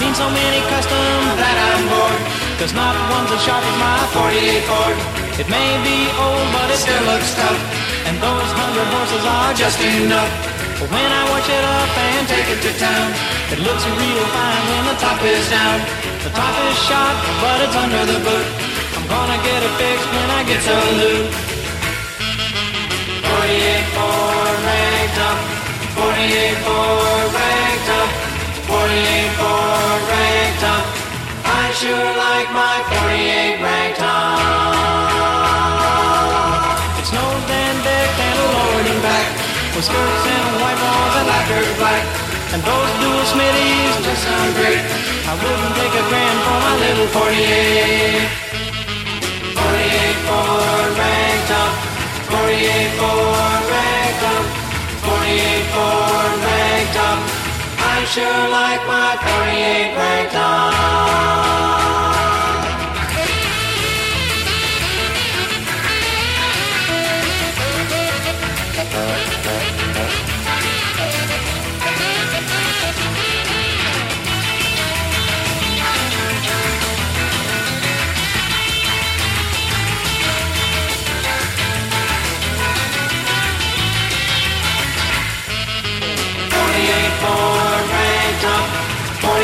seen so many custom that I'm bored. Cause not one's as sharp as my 48 Ford. It may be old, but it still looks tough. And those hundred horses are just enough. But when I wash it up and take it to town, it looks real fine when the top is down. The top is shot, but it's under the boot. I'm gonna get it fixed when I get some loot. 48 Ford ranked up, 48 Ford. sure like my 48 ragtop. It's snowed and decked and a and back with skirts and white walls and lacquered black. And those dual smithies just sound great. I wouldn't take a grand for my little 48. 48 Ford ragtop. 48 Ford ragtop. 48 Ford ragtop sure like my 48 grand.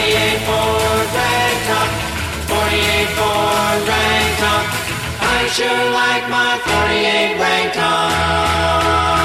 48 ragtop. 48. I sure like my 48 ragtop.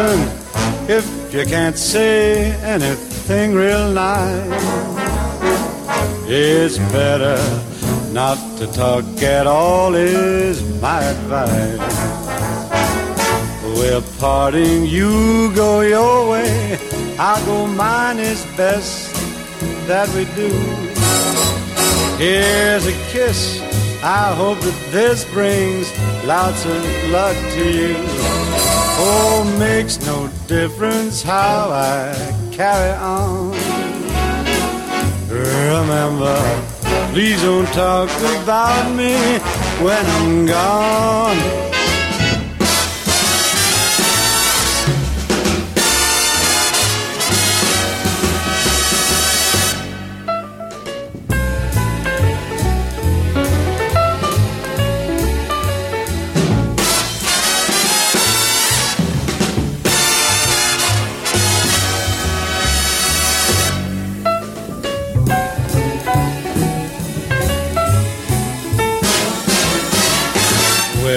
Listen, if you can't say anything real nice, it's better not to talk at all, is my advice. We're parting, you go your way, I'll go mine, it's best that we do. Here's a kiss, I hope that this brings lots of luck to you. Oh, makes no difference how I carry on. Remember, please don't talk about me when I'm gone.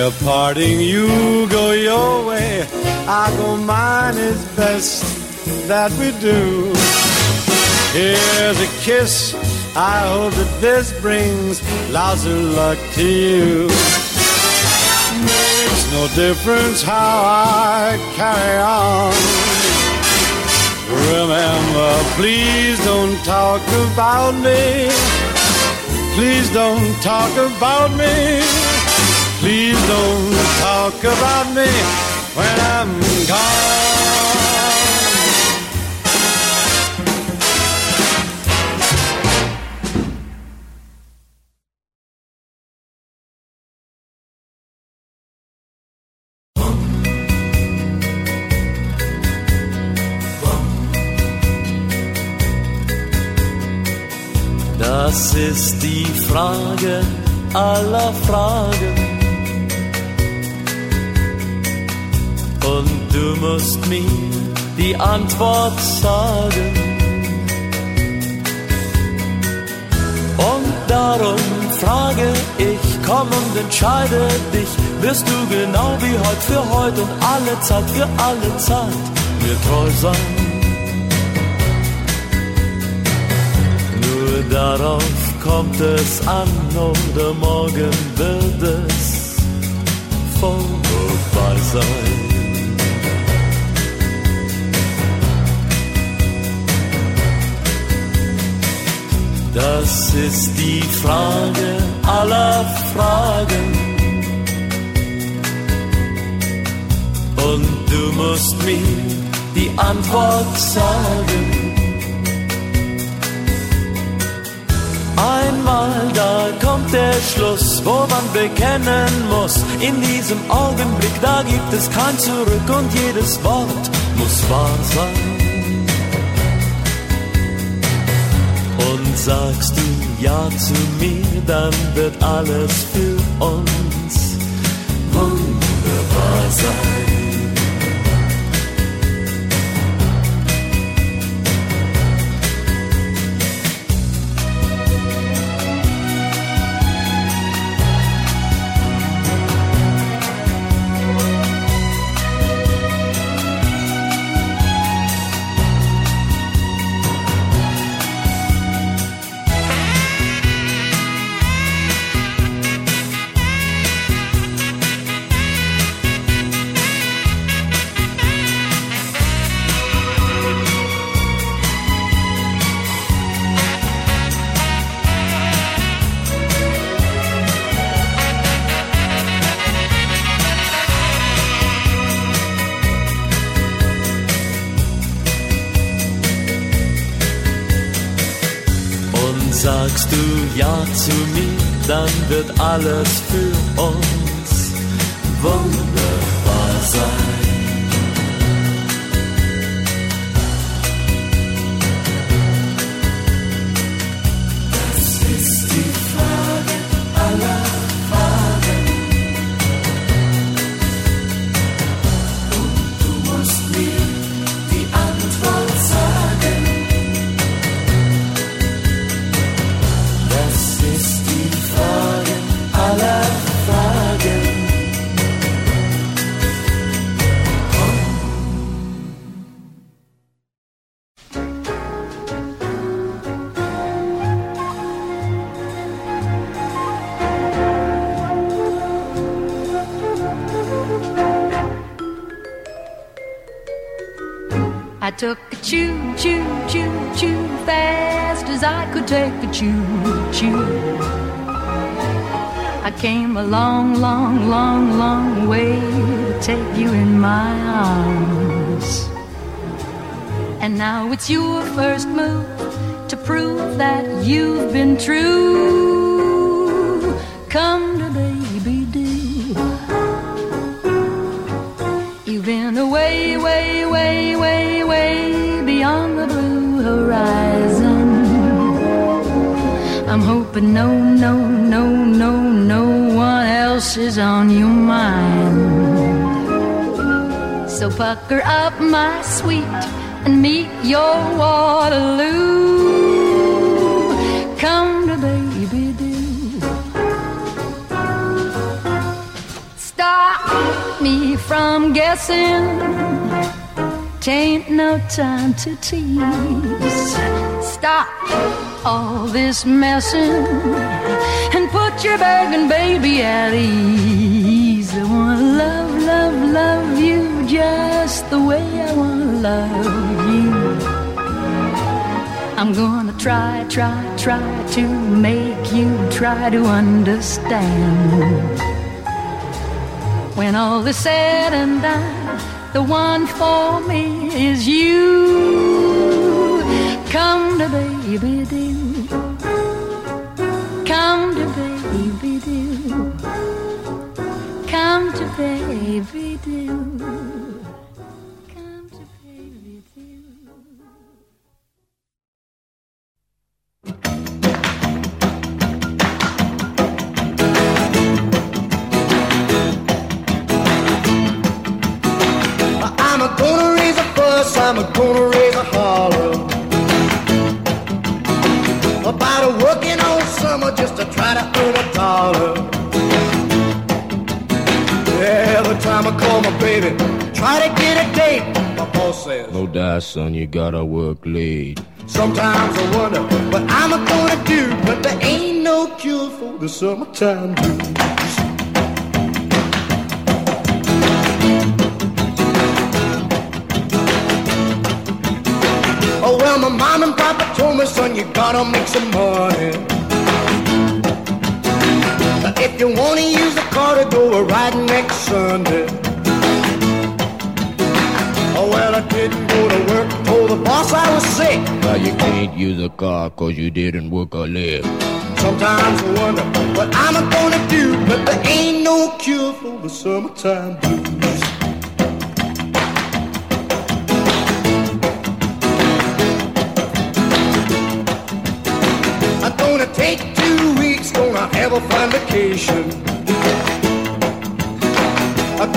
We're parting, you go your way, I go mine, it's best that we do. Here's a kiss, I hope that this brings lots of luck to you. Makes no difference how I carry on. Remember, please don't talk about me. Please don't talk about me. Please don't talk about me when I'm gone. Das ist die Frage aller Fragen. Und du musst mir die Antwort sagen. Und darum frage ich, komm und entscheide dich. Wirst du genau wie heute für heute und alle Zeit für alle Zeit mir treu sein? Nur darauf kommt es an oder morgen wird es vorbei sein. Das ist die Frage aller Fragen. Und du musst mir die Antwort sagen. Einmal da kommt der Schluss, wo man bekennen muss, in diesem Augenblick, da gibt es kein Zurück und jedes Wort muss wahr sein. Und sagst du Ja zu mir, dann wird alles für uns wunderbar sein. Wird alles für uns a long, long, long, long way to take you in my arms. And now it's your first move to prove that you've been true. Come to baby do. You've been away, way, way, way, way beyond the blue horizon. I'm hoping no, no, no, no, no else is on your mind. So pucker up, my sweet, and meet your Waterloo. Come to baby do. Stop me from guessing. Tain't no time to tease. Stop all this messing put your begging baby at ease. I wanna love, love, love you just the way I wanna love you. I'm gonna try, try, try to make you try to understand. When all is said and done, the one for me is you. Come to baby do. Come to baby do. Try to get a date My boss says, No die, son, you gotta work late. sometimes I wonder what I'm gonna do But there ain't no cure for the summertime blues Oh well, my mom and papa told me, son, you gotta make some money. If you wanna use the car to go a ride next Sunday. I didn't go to work, told the boss I was sick. Now you can't use a car 'cause you didn't work a lick. Sometimes I wonder what I'm gonna do, but there ain't no cure for the summertime blues. I'm gonna take two weeks, gonna have a fun vacation.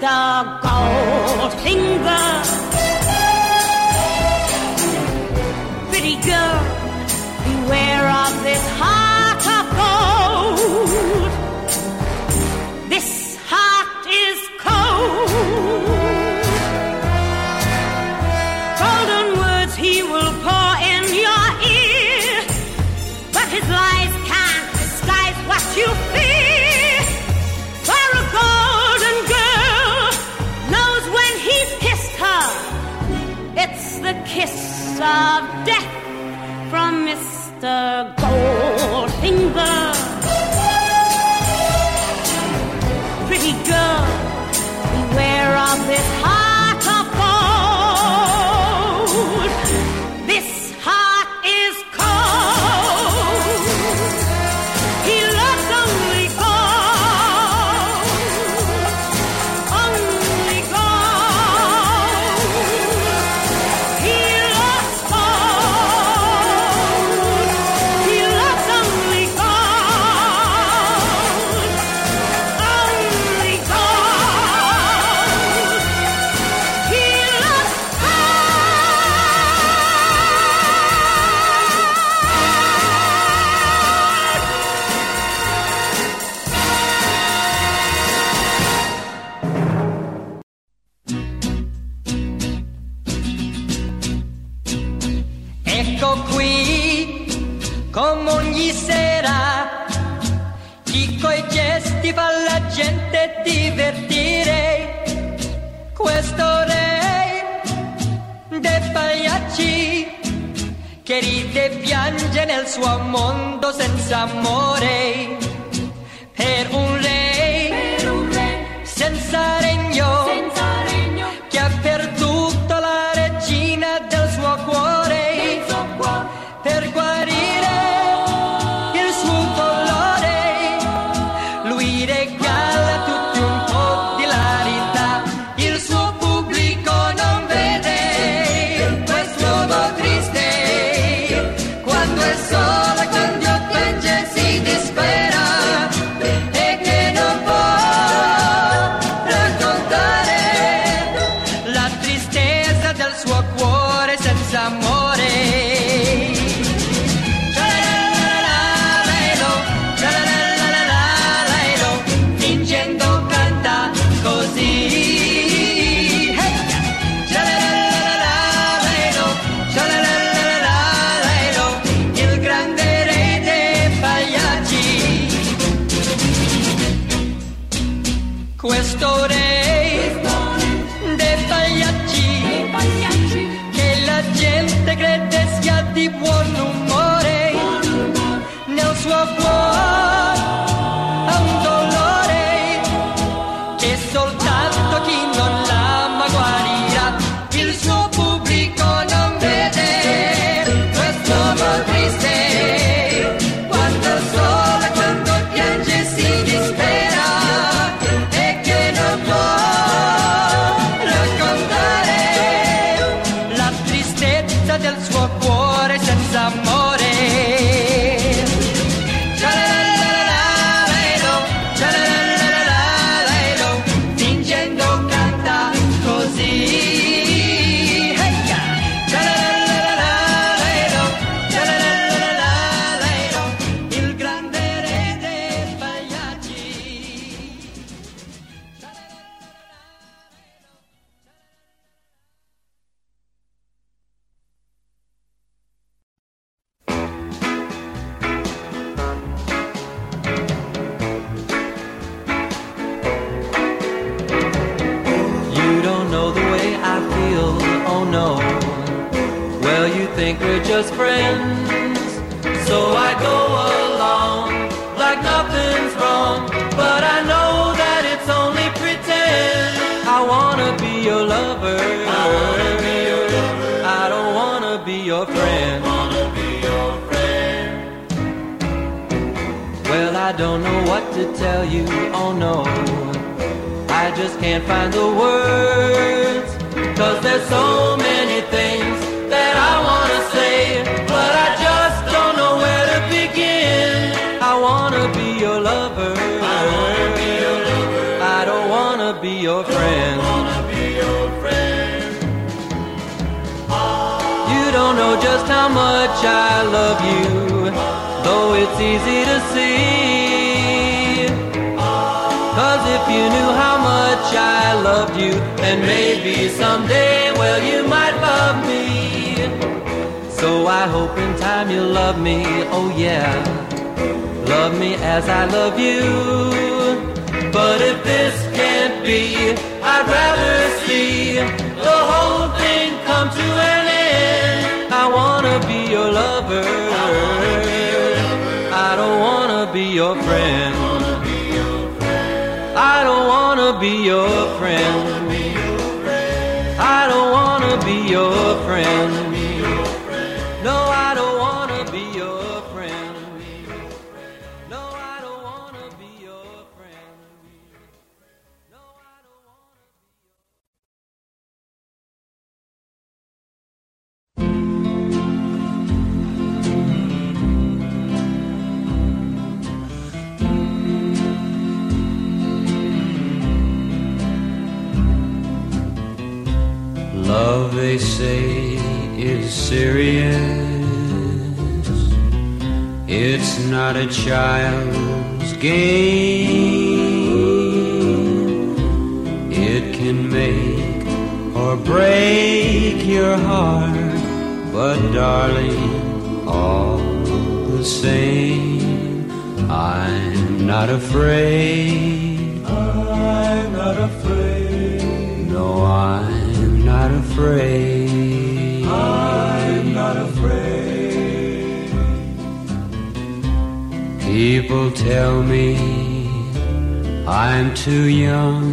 The gold finger, Pretty girl, beware of this heart. of death from Mr. Gold. che piange nel suo mondo senza amore. Be your lover. I don't wanna be your friend. wanna be your friend. Well, I don't know what to tell you. Oh no. I just can't find the words. Cause there's so many things that I wanna say, but I just don't know where to begin. I wanna be your lover. I wanna be your lover. I don't wanna be your friend. Don't know just how much I love you, though it's easy to see. Cause if you knew how much I loved you, then maybe someday, well, you might love me. So I hope in time you'll love me, oh yeah. Love me as I love you. But if this can't be, I'd rather see the whole thing come to an end. I wanna be your lover. I don't wanna be your friend. I don't wanna be your friend. I don't wanna be your friend. Love, they say, is serious. It's not a child's game. It can make or break your heart, but darling, all the same, I'm not afraid. I'm not afraid. No, I'm not afraid. I'm not afraid. People tell me I'm too young,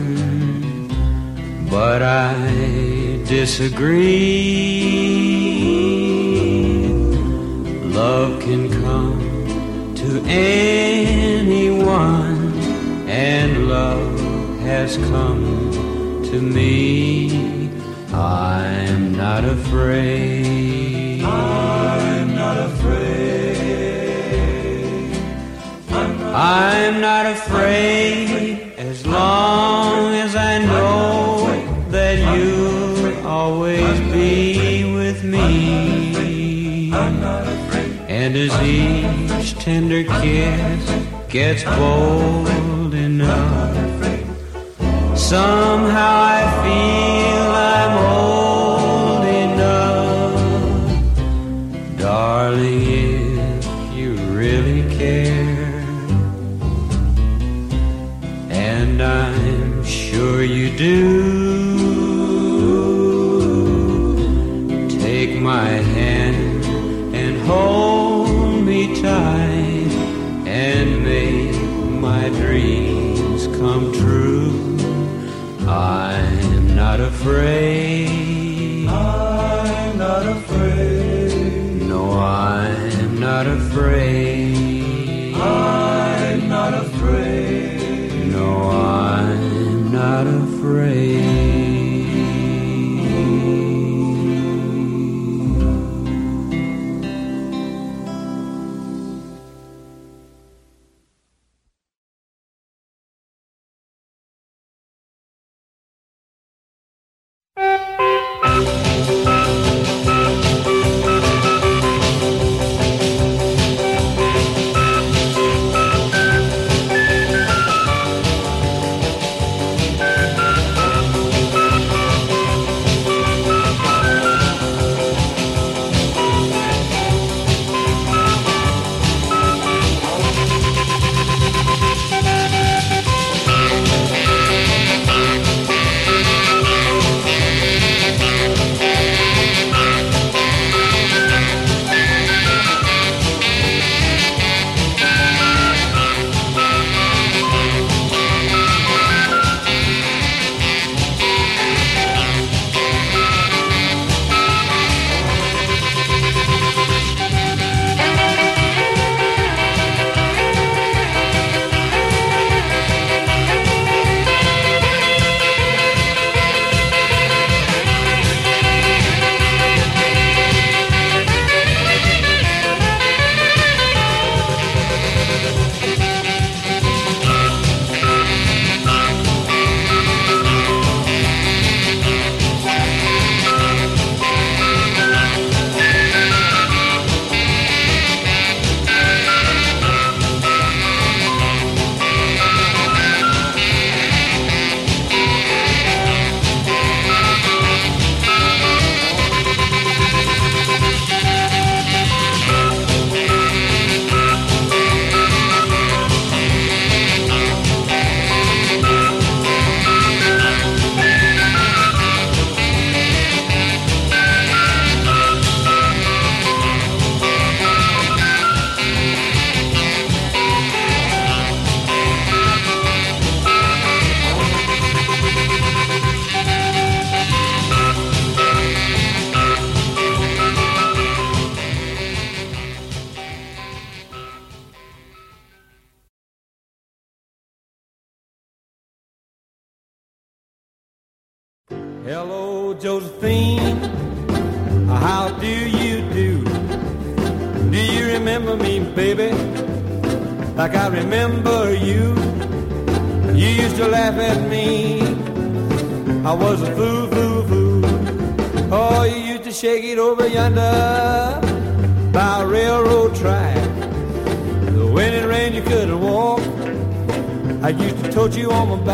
but I disagree. Love can come to anyone, and love has come to me. I'm not afraid. I'm not afraid. I'm not afraid as long as I know that you'll always be with me. And as each tender kiss gets bold enough, somehow I feel I'm old enough. Darling, if you really care, and I'm sure you do,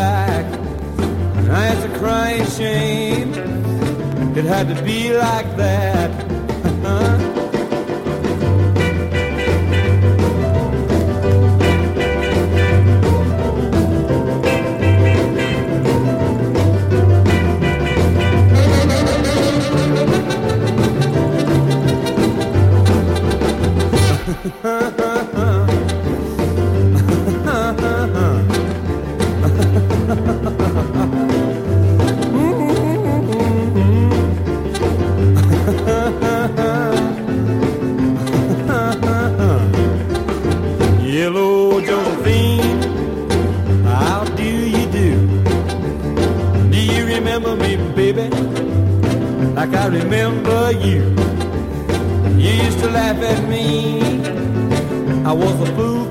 back. And I had to cry in shame. It had to be like that. I remember you. You used to laugh at me. I was a fool.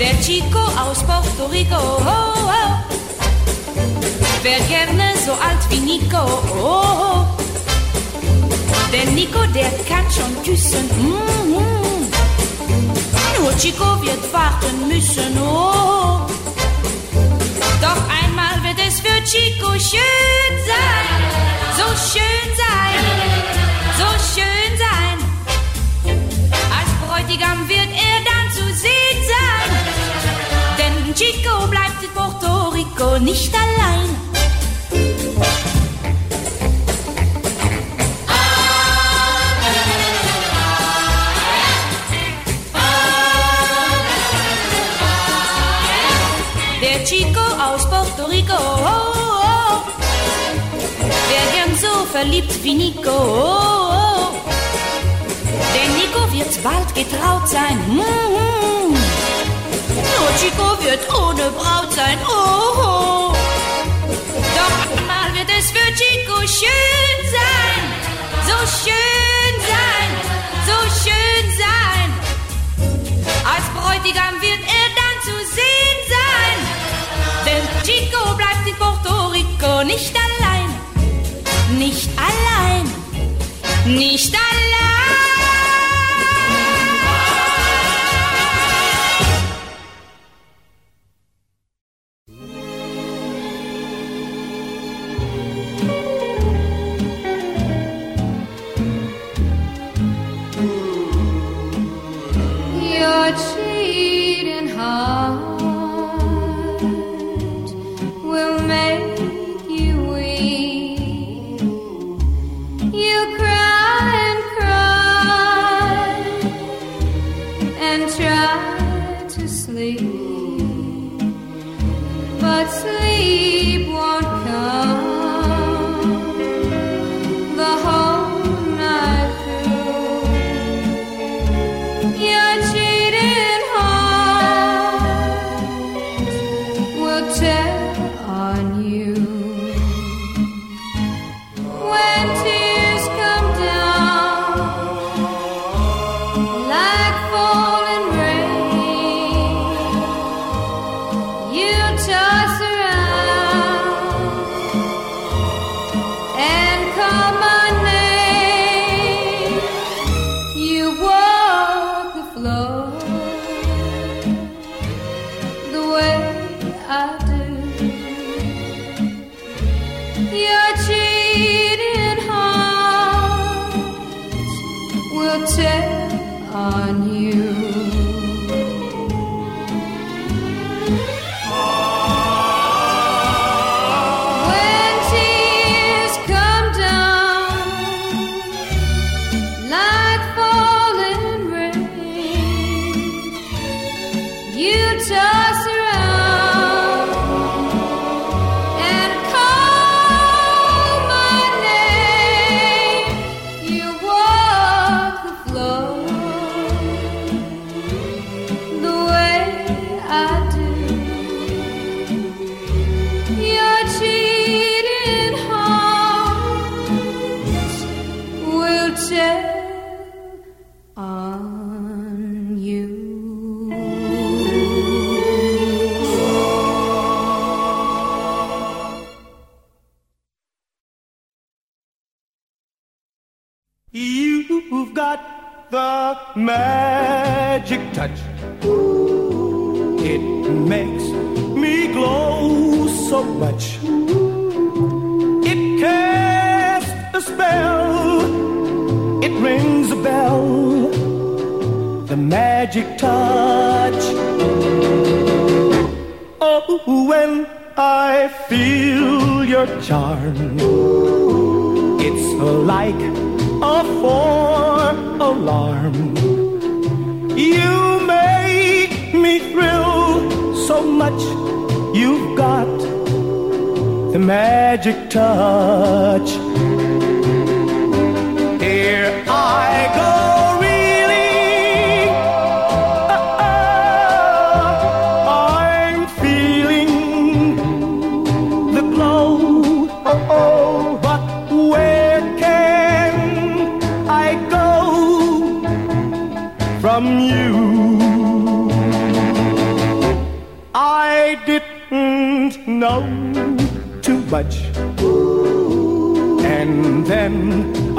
Der Chico aus Puerto Rico, oh, oh. wär gerne so alt wie Nico. Oh, oh. Denn Nico, der kann schon küssen. Mm, mm. Nur Chico wird warten müssen. Oh. Doch einmal wird es für Chico schön sein. So schön sein. Rico nicht allein. Der Chico aus Puerto Rico, oh, oh. wär gern so verliebt wie Nico. Oh, oh. Denn Nico wird bald getraut sein. Mm. Chico wird ohne Braut sein. Oh, oh. Doch einmal wird es für Chico schön sein. So schön sein. So schön sein. Als Bräutigam wird er dann zu sehen sein. Denn Chico bleibt in Puerto Rico nicht allein. Nicht allein. Nicht allein. Alarm. You make me thrill so much. You've got the magic touch.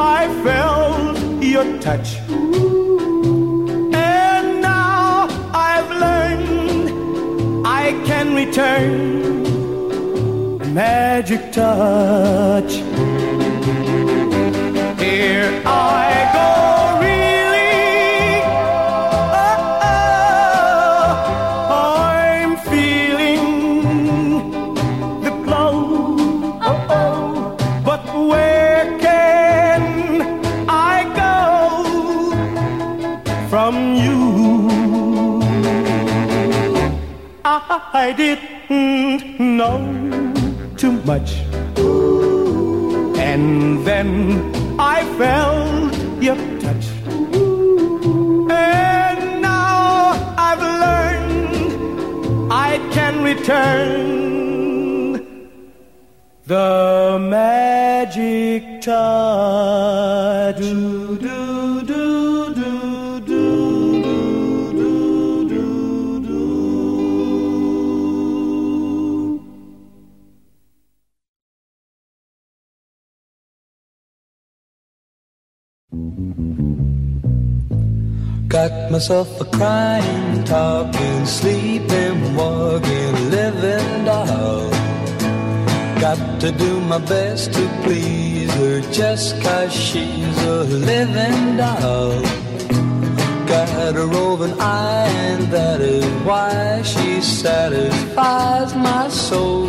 I felt your touch. And now I've learned I can return magic touch. Here I I didn't know too much. And then I felt your touch. And now I've learned I can return the magic touch. Myself a crying, talking, sleeping, walking, living doll. Got to do my best to please her just cause she's a living doll. Got a roving eye, and that is why she satisfies my soul.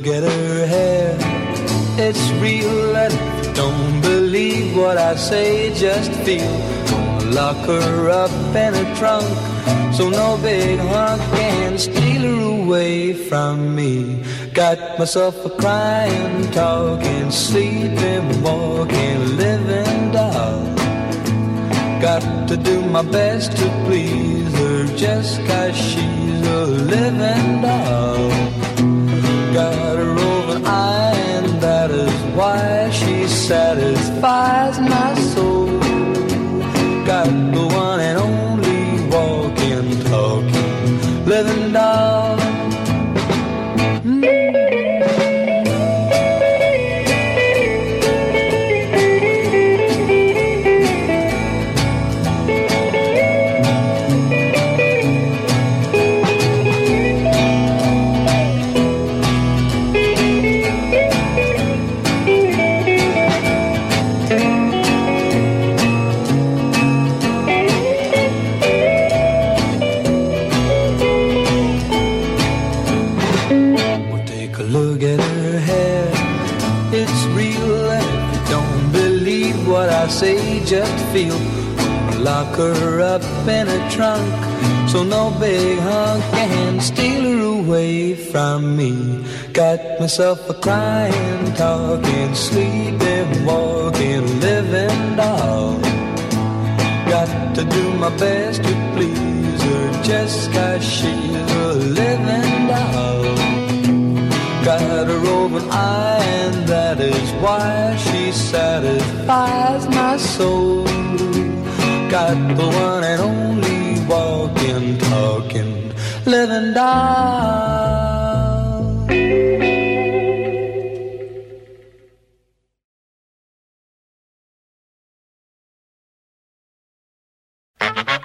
Look her hair. It's real, and if you don't believe what I say, just feel. Gonna lock her up in a trunk, so no big hunk can steal her away from me. Got myself a crying, talking, sleeping, walking, living doll. Got to do my best to please her just cause she's a living doll. Got a roving eye, and that is why she satisfies my soul. Got the one and only walking, talking, living doll. Lock her up in a trunk, so no big hunk can steal her away from me. Got myself a crying, talking, sleeping, walking, living doll. Got to do my best to please her just cause she's a living doll. Got a roving eye, and that is why she satisfies my soul. Got the one and only walking, talking, living doll. Bernadette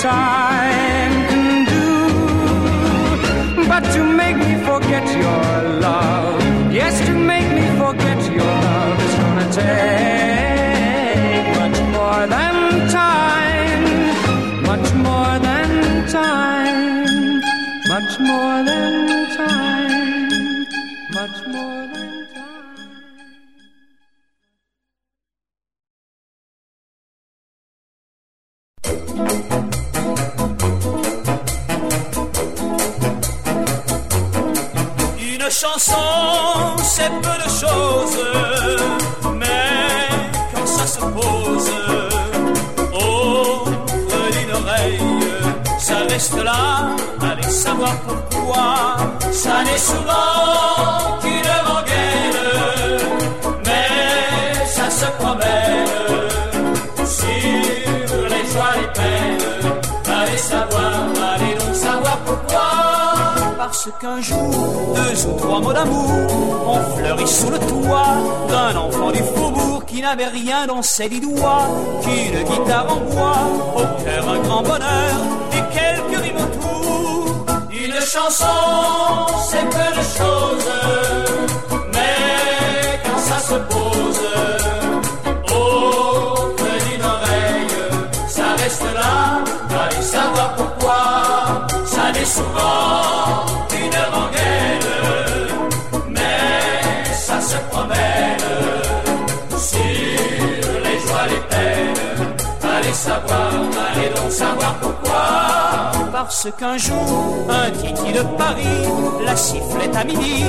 time can do. But to make me forget your love, yes, to make me forget your love is gonna take Une c'est peu de choses, mais quand ça se pose auprès d'une oreille, ça reste là, allez savoir pourquoi. Ça n'est souvent Parce qu'un jour, deux ou trois mots d'amour ont fleuri sous le toit d'un enfant du faubourg qui n'avait rien dans ses dix doigts qu'une guitare en bois, au cœur un grand bonheur et quelques rimes autour. Une chanson, c'est peu de choses, mais quand ça se pose reste là, allez savoir pourquoi. Ça n'est souvent savoir pourquoi. Parce qu'un jour, un titi de Paris la sifflait à midi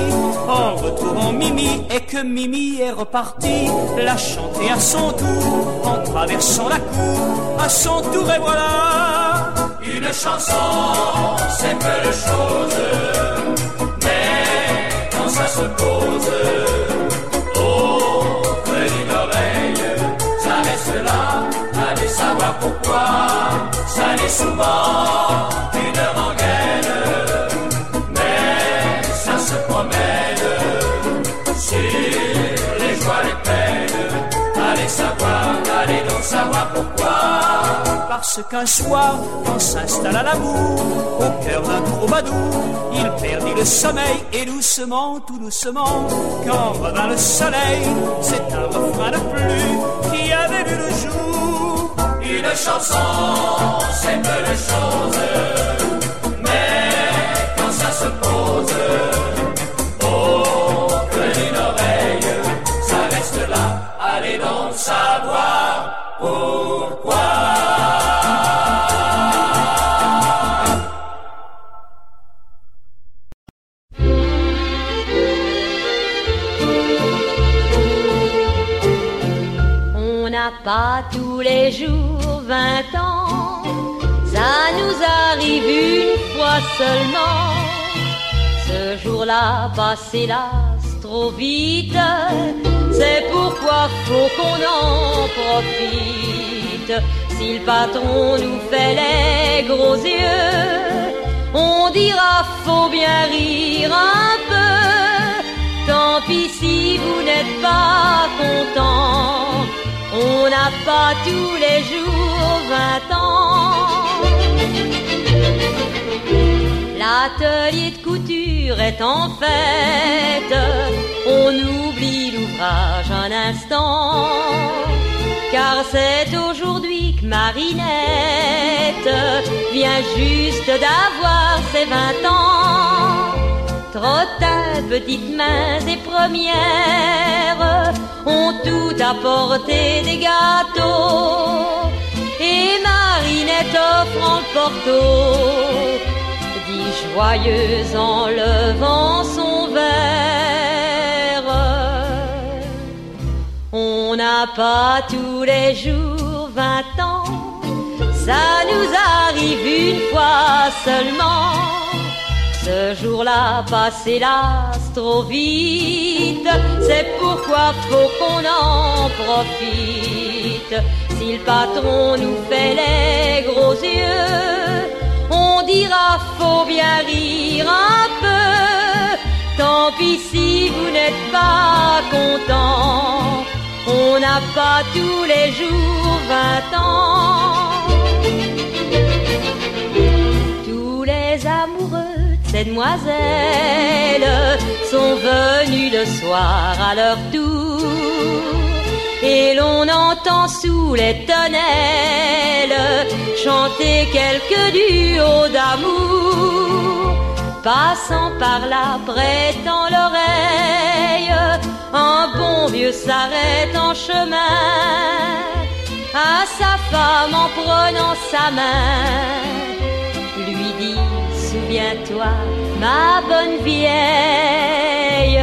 en retrouvant Mimi et que Mimi est reparti la chanter à son tour en traversant la cour à son tour et voilà une chanson, c'est peu de choses, mais quand ça se pose pourquoi, ça n'est souvent une rengaine, mais ça se promène sur les joies, les peines, allez savoir, allez donc savoir pourquoi. Parce qu'un soir, quand s'installa l'amour, au cœur d'un troubadour, il perdit le sommeil et doucement, tout doucement, quand revint le soleil, c'est un refrain de plus qui avait vu le jour. Une chanson, c'est peu de choses, mais quand ça se pose auprès d'une oreille, ça reste là, allez donc savoir pourquoi. On n'a pas tous les jours vingt ans, ça nous arrive une fois seulement. Ce jour-là passe hélas trop vite. C'est pourquoi faut qu'on en profite. Si le patron nous fait les gros yeux, on dira faut bien rire un peu. Tant pis si vous n'êtes pas content. On n'a pas tous les jours vingt ans. L'atelier de couture est en fête, on oublie l'ouvrage un instant, car c'est aujourd'hui que Marinette vient juste d'avoir ses vingt ans. Trottin, petites mains et premières ont tout apporté des gâteaux. Et Marinette offrant le porto, dit joyeuse en levant son verre. On n'a pas tous les jours vingt ans, ça nous arrive une fois seulement. Ce jour-là passe hélas trop vite, c'est pourquoi faut qu'on en profite. Si le patron nous fait les gros yeux, on dira faut bien rire un peu. Tant pis si vous n'êtes pas content, on n'a pas tous les jours vingt ans. Ces demoiselles sont venus le soir à leur tour. Et l'on entend sous les tonnelles chanter quelques duos d'amour. Passant par là, prêtant l'oreille, un bon vieux s'arrête en chemin à sa femme en prenant sa main. Lui dit, souviens-toi, ma bonne vieille.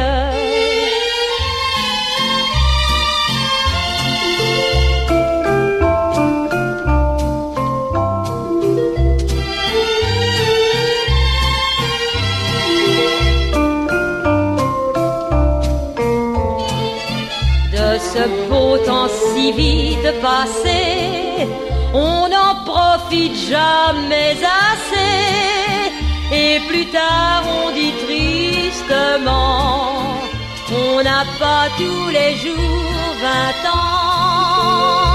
de ce beau temps si vite passé, on n'en profite jamais assez. Et plus tard on dit tristement, on n'a pas tous les jours vingt ans.